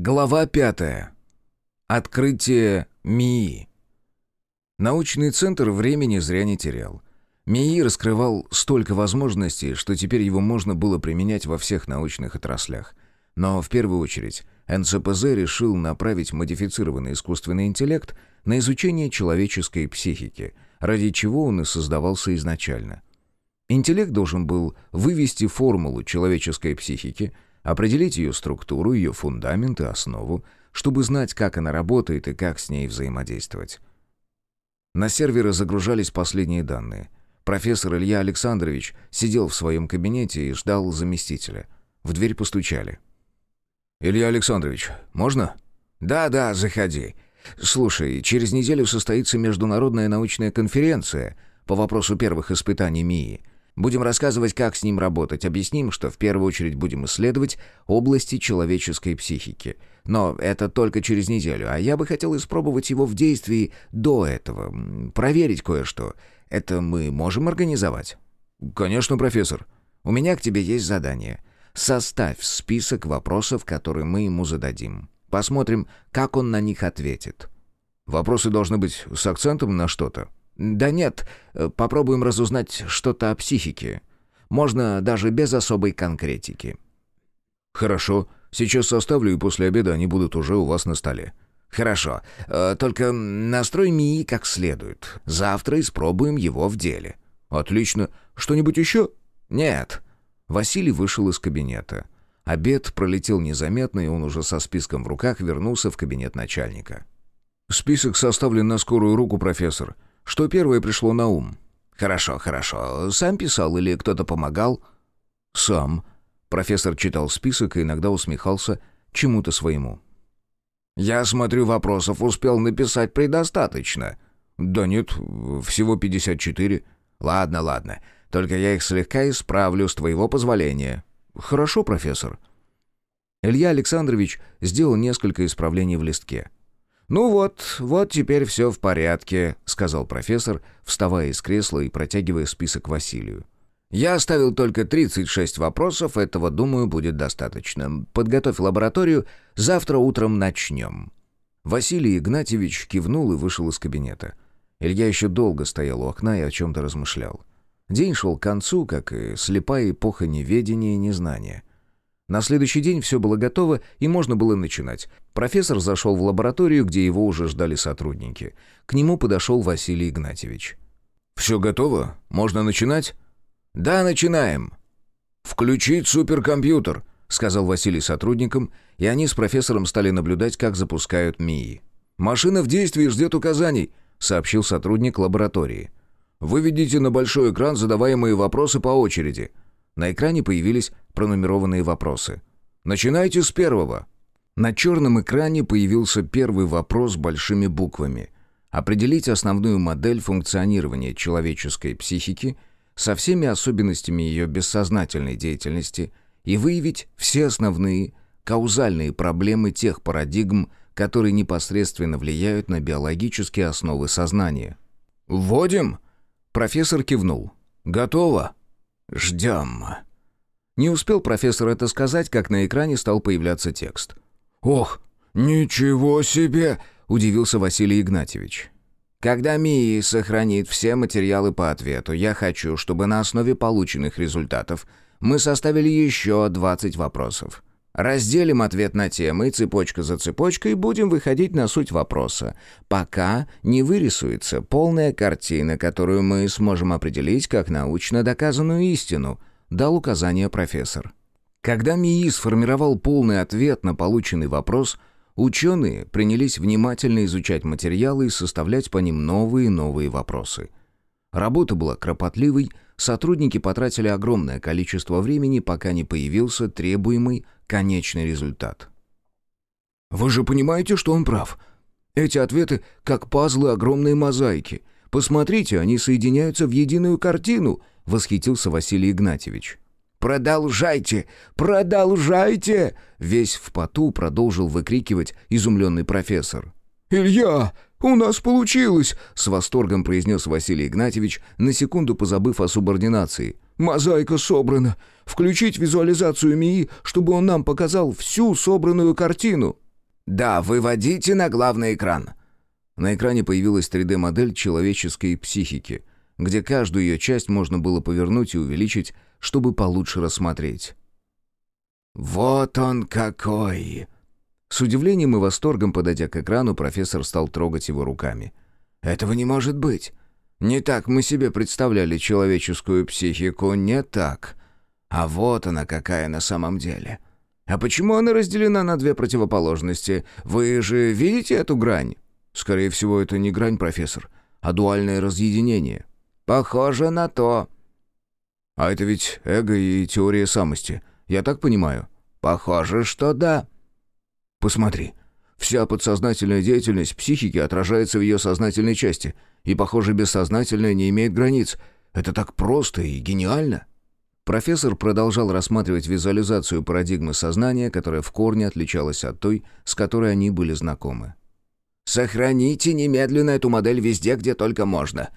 Глава пятая. Открытие МИИ. Научный центр времени зря не терял. МИИ раскрывал столько возможностей, что теперь его можно было применять во всех научных отраслях. Но в первую очередь НЦПЗ решил направить модифицированный искусственный интеллект на изучение человеческой психики, ради чего он и создавался изначально. Интеллект должен был вывести формулу человеческой психики – определить ее структуру, ее фундамент и основу, чтобы знать, как она работает и как с ней взаимодействовать. На серверы загружались последние данные. Профессор Илья Александрович сидел в своем кабинете и ждал заместителя. В дверь постучали. «Илья Александрович, можно?» «Да-да, заходи. Слушай, через неделю состоится международная научная конференция по вопросу первых испытаний МИИ. Будем рассказывать, как с ним работать. Объясним, что в первую очередь будем исследовать области человеческой психики. Но это только через неделю, а я бы хотел испробовать его в действии до этого. Проверить кое-что. Это мы можем организовать? Конечно, профессор. У меня к тебе есть задание. Составь список вопросов, которые мы ему зададим. Посмотрим, как он на них ответит. Вопросы должны быть с акцентом на что-то. «Да нет, э, попробуем разузнать что-то о психике. Можно даже без особой конкретики». «Хорошо. Сейчас составлю, и после обеда они будут уже у вас на столе». «Хорошо. Э, только настрой МИИ как следует. Завтра испробуем его в деле». «Отлично. Что-нибудь еще?» «Нет». Василий вышел из кабинета. Обед пролетел незаметно, и он уже со списком в руках вернулся в кабинет начальника. «Список составлен на скорую руку, профессор. Что первое пришло на ум? «Хорошо, хорошо. Сам писал или кто-то помогал?» «Сам». Профессор читал список и иногда усмехался чему-то своему. «Я смотрю, вопросов успел написать предостаточно». «Да нет, всего 54». «Ладно, ладно. Только я их слегка исправлю с твоего позволения». «Хорошо, профессор». Илья Александрович сделал несколько исправлений в листке. «Ну вот, вот теперь все в порядке», — сказал профессор, вставая из кресла и протягивая список Василию. «Я оставил только 36 вопросов, этого, думаю, будет достаточно. Подготовь лабораторию, завтра утром начнем». Василий Игнатьевич кивнул и вышел из кабинета. Илья еще долго стоял у окна и о чем-то размышлял. День шел к концу, как и слепая эпоха неведения и незнания. На следующий день все было готово, и можно было начинать. Профессор зашел в лабораторию, где его уже ждали сотрудники. К нему подошел Василий Игнатьевич. «Все готово? Можно начинать?» «Да, начинаем». «Включить суперкомпьютер», — сказал Василий сотрудникам, и они с профессором стали наблюдать, как запускают МИИ. «Машина в действии ждет указаний», — сообщил сотрудник лаборатории. «Выведите на большой экран задаваемые вопросы по очереди». На экране появились пронумерованные вопросы. «Начинайте с первого». На черном экране появился первый вопрос большими буквами. Определить основную модель функционирования человеческой психики со всеми особенностями ее бессознательной деятельности и выявить все основные каузальные проблемы тех парадигм, которые непосредственно влияют на биологические основы сознания. «Вводим?» Профессор кивнул. «Готово?» «Ждем». Не успел профессор это сказать, как на экране стал появляться текст. «Ох, ничего себе!» — удивился Василий Игнатьевич. «Когда МИИ сохранит все материалы по ответу, я хочу, чтобы на основе полученных результатов мы составили еще 20 вопросов. Разделим ответ на темы, цепочка за цепочкой, будем выходить на суть вопроса, пока не вырисуется полная картина, которую мы сможем определить как научно доказанную истину», — дал указание профессор. Когда МИИ сформировал полный ответ на полученный вопрос, ученые принялись внимательно изучать материалы и составлять по ним новые и новые вопросы. Работа была кропотливой, сотрудники потратили огромное количество времени, пока не появился требуемый конечный результат. «Вы же понимаете, что он прав? Эти ответы как пазлы огромной мозаики. Посмотрите, они соединяются в единую картину», — восхитился Василий Игнатьевич. «Продолжайте! Продолжайте!» Весь в поту продолжил выкрикивать изумленный профессор. «Илья, у нас получилось!» — с восторгом произнес Василий Игнатьевич, на секунду позабыв о субординации. «Мозаика собрана. Включить визуализацию МИИ, чтобы он нам показал всю собранную картину». «Да, выводите на главный экран». На экране появилась 3D-модель человеческой психики, где каждую ее часть можно было повернуть и увеличить, чтобы получше рассмотреть. «Вот он какой!» С удивлением и восторгом, подойдя к экрану, профессор стал трогать его руками. «Этого не может быть. Не так мы себе представляли человеческую психику, не так. А вот она какая на самом деле. А почему она разделена на две противоположности? Вы же видите эту грань?» «Скорее всего, это не грань, профессор, а дуальное разъединение». «Похоже на то». «А это ведь эго и теория самости, я так понимаю?» «Похоже, что да». Посмотри. Вся подсознательная деятельность психики отражается в ее сознательной части. И, похоже, бессознательное не имеет границ. Это так просто и гениально. Профессор продолжал рассматривать визуализацию парадигмы сознания, которая в корне отличалась от той, с которой они были знакомы. «Сохраните немедленно эту модель везде, где только можно.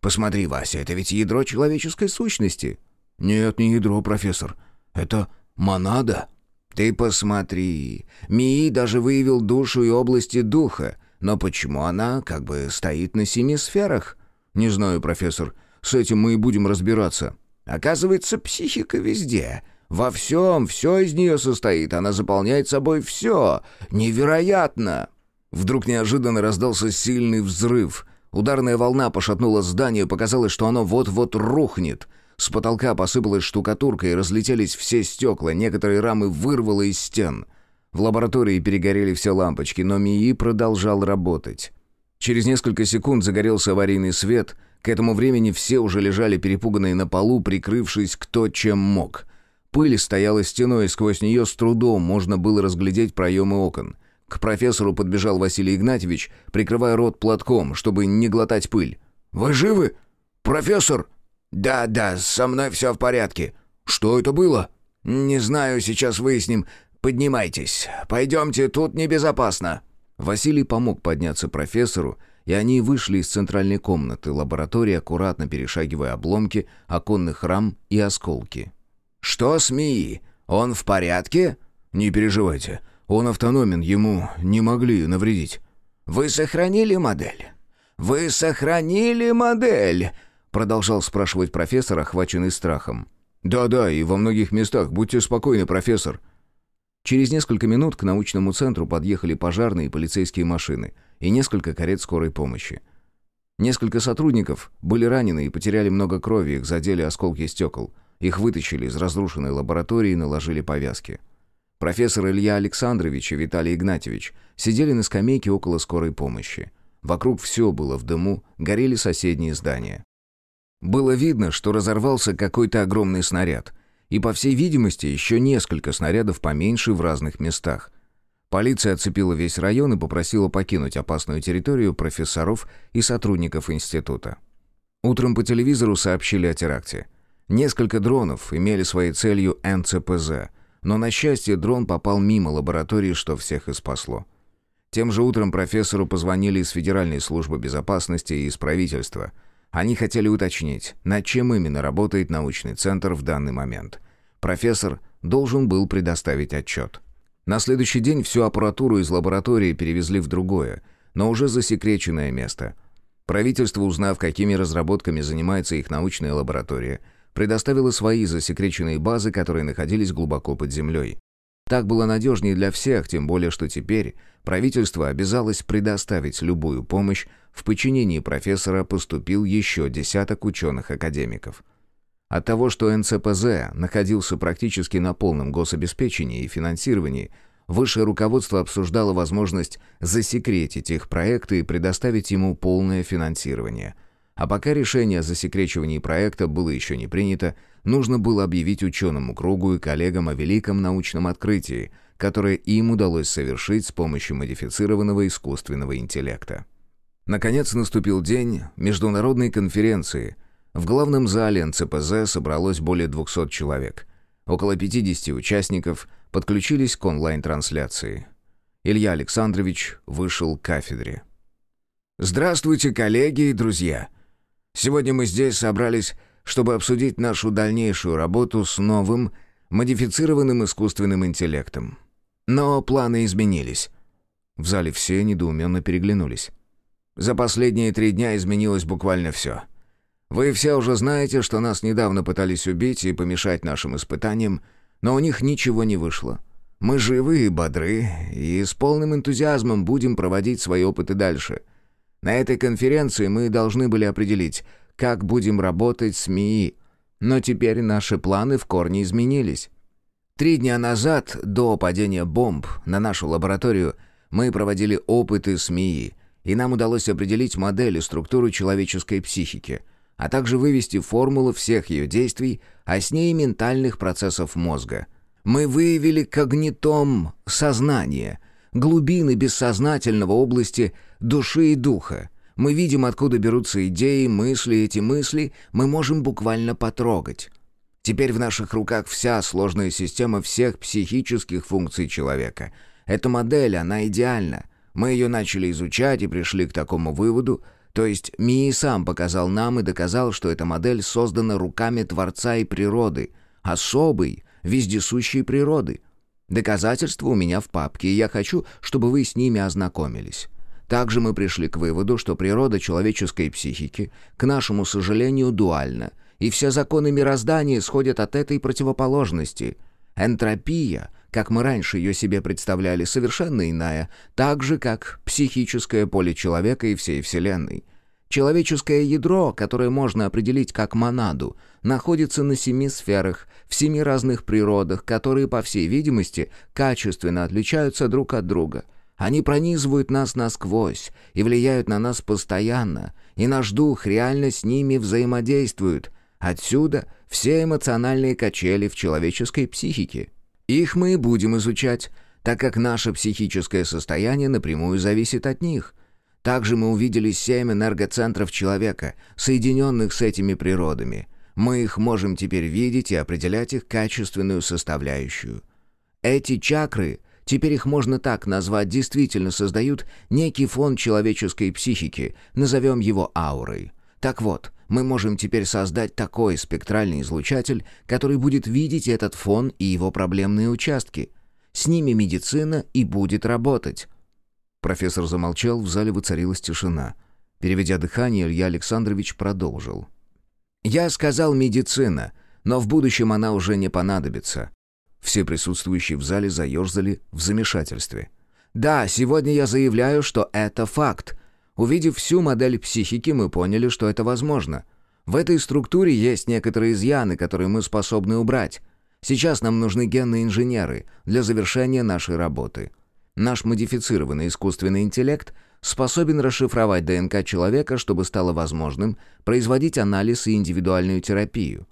Посмотри, Вася, это ведь ядро человеческой сущности». «Нет, не ядро, профессор. Это монада». «Ты посмотри, Мии даже выявил душу и области духа, но почему она как бы стоит на семи сферах?» «Не знаю, профессор, с этим мы и будем разбираться». «Оказывается, психика везде». Во всем, все из нее состоит, она заполняет собой все. Невероятно!» Вдруг неожиданно раздался сильный взрыв. Ударная волна пошатнула здание, показалось, что оно вот-вот рухнет. С потолка посыпалась штукатурка и разлетелись все стекла, некоторые рамы вырвало из стен. В лаборатории перегорели все лампочки, но МИИ продолжал работать. Через несколько секунд загорелся аварийный свет. К этому времени все уже лежали перепуганные на полу, прикрывшись кто чем мог. Пыль стояла стеной, и сквозь нее с трудом можно было разглядеть проемы окон. К профессору подбежал Василий Игнатьевич, прикрывая рот платком, чтобы не глотать пыль. «Вы живы? Профессор!» «Да, да, со мной все в порядке». «Что это было?» «Не знаю, сейчас выясним. Поднимайтесь. Пойдемте, тут небезопасно». Василий помог подняться профессору, и они вышли из центральной комнаты лаборатории, аккуратно перешагивая обломки оконных рам и осколки. «Что с Мии? Он в порядке?» «Не переживайте. Он автономен, ему не могли навредить». «Вы сохранили модель?» «Вы сохранили модель?» Продолжал спрашивать профессор, охваченный страхом. «Да-да, и во многих местах. Будьте спокойны, профессор». Через несколько минут к научному центру подъехали пожарные и полицейские машины и несколько карет скорой помощи. Несколько сотрудников были ранены и потеряли много крови, их задели осколки стекол. Их вытащили из разрушенной лаборатории и наложили повязки. Профессор Илья Александрович и Виталий Игнатьевич сидели на скамейке около скорой помощи. Вокруг все было в дыму, горели соседние здания. Было видно, что разорвался какой-то огромный снаряд. И, по всей видимости, еще несколько снарядов поменьше в разных местах. Полиция оцепила весь район и попросила покинуть опасную территорию профессоров и сотрудников института. Утром по телевизору сообщили о теракте. Несколько дронов имели своей целью НЦПЗ, но, на счастье, дрон попал мимо лаборатории, что всех и спасло. Тем же утром профессору позвонили из Федеральной службы безопасности и из правительства – они хотели уточнить, над чем именно работает научный центр в данный момент. Профессор должен был предоставить отчет. На следующий день всю аппаратуру из лаборатории перевезли в другое, но уже засекреченное место. Правительство, узнав, какими разработками занимается их научная лаборатория, предоставило свои засекреченные базы, которые находились глубоко под землей. Так было надежнее для всех, тем более что теперь правительство обязалось предоставить любую помощь, в подчинении профессора поступил еще десяток ученых-академиков. От того, что НЦПЗ находился практически на полном гособеспечении и финансировании, высшее руководство обсуждало возможность засекретить их проекты и предоставить ему полное финансирование – а пока решение о засекречивании проекта было еще не принято, нужно было объявить ученому кругу и коллегам о великом научном открытии, которое им удалось совершить с помощью модифицированного искусственного интеллекта. Наконец наступил день международной конференции. В главном зале НЦПЗ собралось более 200 человек. Около 50 участников подключились к онлайн-трансляции. Илья Александрович вышел к кафедре. «Здравствуйте, коллеги и друзья!» Сегодня мы здесь собрались, чтобы обсудить нашу дальнейшую работу с новым, модифицированным искусственным интеллектом. Но планы изменились. В зале все недоуменно переглянулись. «За последние три дня изменилось буквально все. Вы все уже знаете, что нас недавно пытались убить и помешать нашим испытаниям, но у них ничего не вышло. Мы живы и бодры, и с полным энтузиазмом будем проводить свои опыты дальше. На этой конференции мы должны были определить, как будем работать с МИИ, но теперь наши планы в корне изменились. Три дня назад, до падения бомб на нашу лабораторию, мы проводили опыты с МИИ, и нам удалось определить модель и структуру человеческой психики, а также вывести формулу всех ее действий, а с ней ментальных процессов мозга. Мы выявили когнитом сознание, глубины бессознательного области души и духа, мы видим, откуда берутся идеи, мысли, эти мысли мы можем буквально потрогать. Теперь в наших руках вся сложная система всех психических функций человека. Эта модель, она идеальна. Мы ее начали изучать и пришли к такому выводу, то есть Мии сам показал нам и доказал, что эта модель создана руками Творца и природы, особой, вездесущей природы. Доказательства у меня в папке, и я хочу, чтобы вы с ними ознакомились. Также мы пришли к выводу, что природа человеческой психики, к нашему сожалению, дуальна, и все законы мироздания исходят от этой противоположности. Энтропия, как мы раньше ее себе представляли, совершенно иная, так же, как психическое поле человека и всей Вселенной. Человеческое ядро, которое можно определить как монаду, находится на семи сферах, в семи разных природах, которые, по всей видимости, качественно отличаются друг от друга – они пронизывают нас насквозь и влияют на нас постоянно, и наш дух реально с ними взаимодействует. Отсюда все эмоциональные качели в человеческой психике. Их мы и будем изучать, так как наше психическое состояние напрямую зависит от них. Также мы увидели семь энергоцентров человека, соединенных с этими природами. Мы их можем теперь видеть и определять их качественную составляющую. Эти чакры — теперь их можно так назвать, действительно создают некий фон человеческой психики, назовем его аурой. Так вот, мы можем теперь создать такой спектральный излучатель, который будет видеть этот фон и его проблемные участки. С ними медицина и будет работать. Профессор замолчал, в зале воцарилась тишина. Переведя дыхание, Илья Александрович продолжил. «Я сказал медицина, но в будущем она уже не понадобится. Все присутствующие в зале заерзали в замешательстве. «Да, сегодня я заявляю, что это факт. Увидев всю модель психики, мы поняли, что это возможно. В этой структуре есть некоторые изъяны, которые мы способны убрать. Сейчас нам нужны генные инженеры для завершения нашей работы. Наш модифицированный искусственный интеллект способен расшифровать ДНК человека, чтобы стало возможным производить анализ и индивидуальную терапию.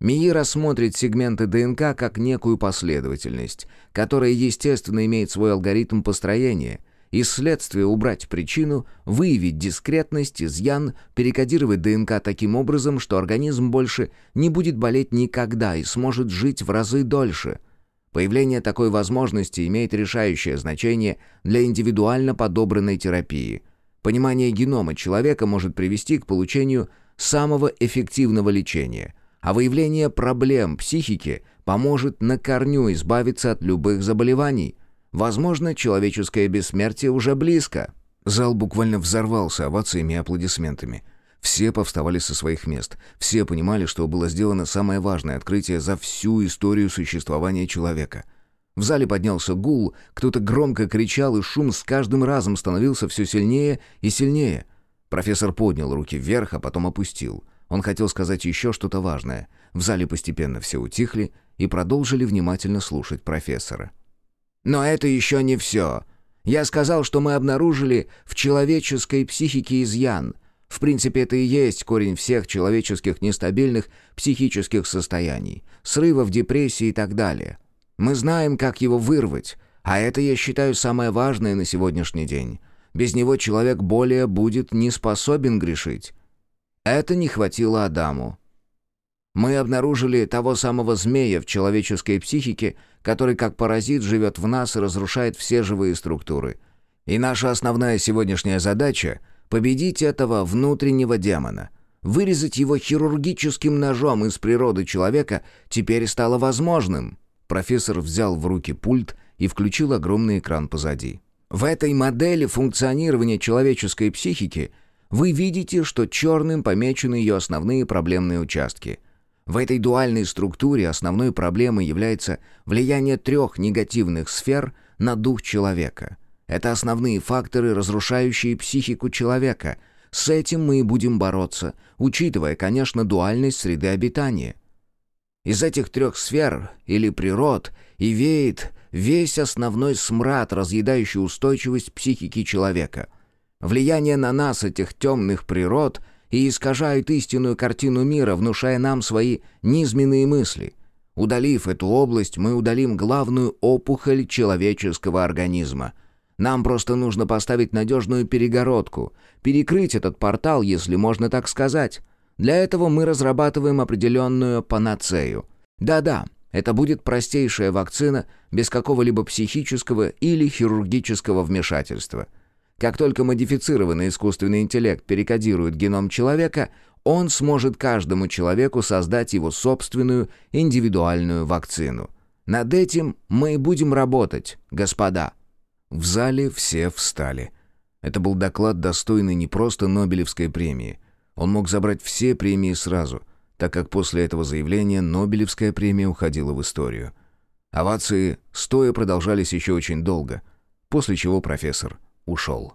МИИ рассмотрит сегменты ДНК как некую последовательность, которая, естественно, имеет свой алгоритм построения. Из следствия убрать причину, выявить дискретность, изъян, перекодировать ДНК таким образом, что организм больше не будет болеть никогда и сможет жить в разы дольше. Появление такой возможности имеет решающее значение для индивидуально подобранной терапии. Понимание генома человека может привести к получению самого эффективного лечения – а выявление проблем психики поможет на корню избавиться от любых заболеваний. Возможно, человеческое бессмертие уже близко». Зал буквально взорвался овациями и аплодисментами. Все повставали со своих мест. Все понимали, что было сделано самое важное открытие за всю историю существования человека. В зале поднялся гул, кто-то громко кричал, и шум с каждым разом становился все сильнее и сильнее. Профессор поднял руки вверх, а потом опустил — он хотел сказать еще что-то важное. В зале постепенно все утихли и продолжили внимательно слушать профессора. «Но это еще не все. Я сказал, что мы обнаружили в человеческой психике изъян. В принципе, это и есть корень всех человеческих нестабильных психических состояний, срывов, депрессии и так далее. Мы знаем, как его вырвать, а это, я считаю, самое важное на сегодняшний день. Без него человек более будет не способен грешить. Это не хватило Адаму. Мы обнаружили того самого змея в человеческой психике, который как паразит живет в нас и разрушает все живые структуры. И наша основная сегодняшняя задача — победить этого внутреннего демона. Вырезать его хирургическим ножом из природы человека теперь стало возможным. Профессор взял в руки пульт и включил огромный экран позади. В этой модели функционирования человеческой психики вы видите, что черным помечены ее основные проблемные участки. В этой дуальной структуре основной проблемой является влияние трех негативных сфер на дух человека. Это основные факторы, разрушающие психику человека. С этим мы и будем бороться, учитывая, конечно, дуальность среды обитания. Из этих трех сфер, или природ, и веет весь основной смрад, разъедающий устойчивость психики человека. Влияние на нас этих темных природ и искажает истинную картину мира, внушая нам свои низменные мысли. Удалив эту область, мы удалим главную опухоль человеческого организма. Нам просто нужно поставить надежную перегородку, перекрыть этот портал, если можно так сказать. Для этого мы разрабатываем определенную панацею. Да-да, это будет простейшая вакцина без какого-либо психического или хирургического вмешательства. Как только модифицированный искусственный интеллект перекодирует геном человека, он сможет каждому человеку создать его собственную индивидуальную вакцину. Над этим мы и будем работать, господа. В зале все встали. Это был доклад, достойный не просто Нобелевской премии. Он мог забрать все премии сразу — так как после этого заявления Нобелевская премия уходила в историю. Овации стоя продолжались еще очень долго, после чего профессор ушел.